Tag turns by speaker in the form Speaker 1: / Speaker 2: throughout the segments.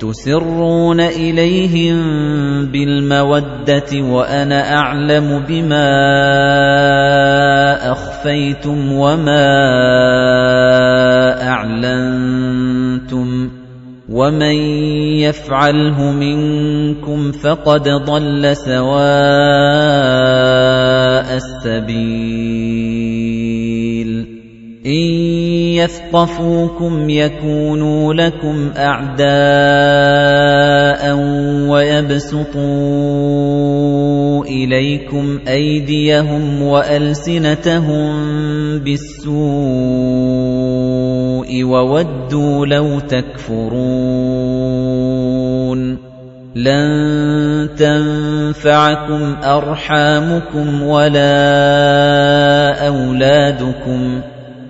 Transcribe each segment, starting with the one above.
Speaker 1: تُسِرُّونَ إِلَيْهِم بِالْمَوَدَّةِ وَأَنَا أَعْلَمُ بِمَا أَخْفَيْتُمْ وَمَا أَعْلَنتُمْ وَمَن يَفْعَلْهُ مِنكُمْ فَقَدْ ضَلَّ سَوَاءَ السَّبِيلِ إِن يَثْقَفُوكُمْ يَكُونُوا لَكُمْ أَعْدَاءً وَيَبْسُطُوا إِلَيْكُمْ أَيْدِيَهُمْ وَأَلْسِنَتَهُم بِالسُّوءِ وَوَدُّوا لَوْ تَكْفُرُونَ لَن تَنفَعَكُمْ أَرْحَامُكُمْ وَلَا أَوْلَادُكُمْ ۚ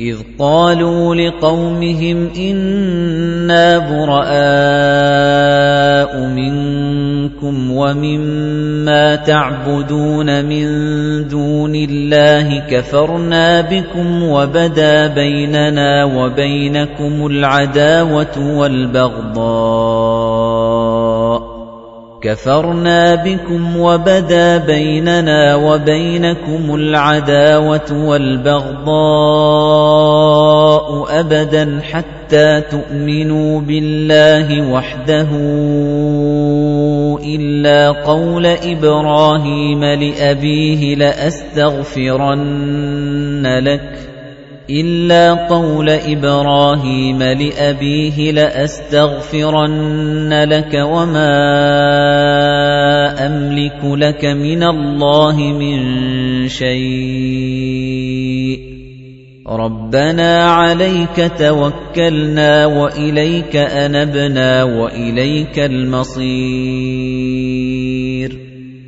Speaker 1: إِذْ قَالُوا لِقَوْمِهِمْ إِنَّا بُرَآءُ مِنكُمْ وَمِمَّا تَعْبُدُونَ مِن دُونِ اللَّهِ كَفَرْنَا بِكُمْ وَبَدَا بَيْنَنَا وَبَيْنَكُمُ الْعَدَاوَةُ وَالْبَغْضَاءُ كَفَرْنَا بِكُمْ وَبَدَا بَيْنَنَا وَبَيْنَكُمُ الْعَدَاوَةُ وَالْبَغْضَاءُ أَبَدًا حَتَّى تُؤْمِنُوا بِاللَّهِ وَحْدَهُ إِلَّا قَوْلَ إِبْرَاهِيمَ لِأَبِيهِ لَأَسْتَغْفِرَنَّ لَكَ إِلَّا قَوْلَ إِبْرَاهِيمَ لِأَبِيهِ لَأَسْتَغْفِرَنَّ لَكَ وَمَا أَمْلِكُ لَكَ مِنَ اللَّهِ مِن شَيْءٍ رَبَّنَا عَلَيْكَ تَوَكَّلْنَا وَإِلَيْكَ أَنَبْنَا وَإِلَيْكَ الْمَصِيرُ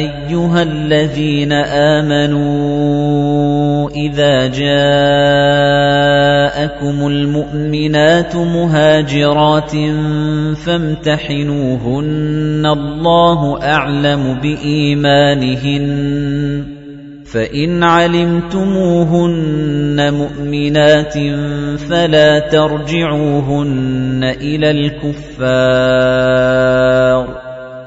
Speaker 1: أَيُّهَا الَّذِينَ آمَنُوا إِذَا جَاءَكُمُ الْمُؤْمِنَاتُ مُهَاجِرَاتٍ فَامْتَحِنُوهُنَّ اللَّهُ أَعْلَمُ بِإِيمَانِهِنَّ فَإِنْ عَلِمْتُمُوهُنَّ مُؤْمِنَاتٍ فَلَا تَرْجِعُوهُنَّ إِلَى الْكُفَّارِ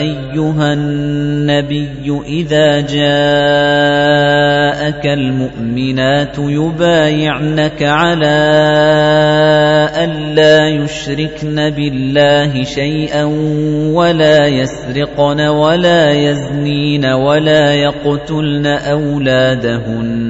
Speaker 1: أَيُّهَا النَّبِيُّ إِذَا جَاءَكَ الْمُؤْمِنَاتُ يُبَايِعْنَكَ عَلَىٰ أَلَّا يُشْرِكْنَ بِاللَّهِ شَيْئًا وَلَا يَسْرِقْنَ وَلَا يَزْنِينَ وَلَا يَقْتُلْنَ أَوْلَادَهُنَّ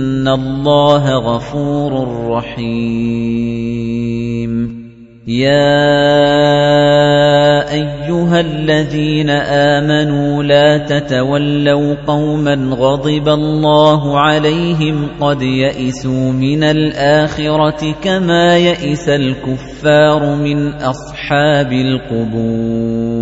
Speaker 1: إِنَّ اللَّهَ غَفُورٌ رَّحِيمٌ يَا أَيُّهَا الَّذِينَ آمَنُوا لَا تَتَوَلَّوْا قَوْمًا غَضِبَ اللَّهُ عَلَيْهِمْ قَدْ يَئِسُوا مِنَ الْآخِرَةِ كَمَا يَئِسَ الْكُفَّارُ مِنْ أَصْحَابِ الْقُبُورِ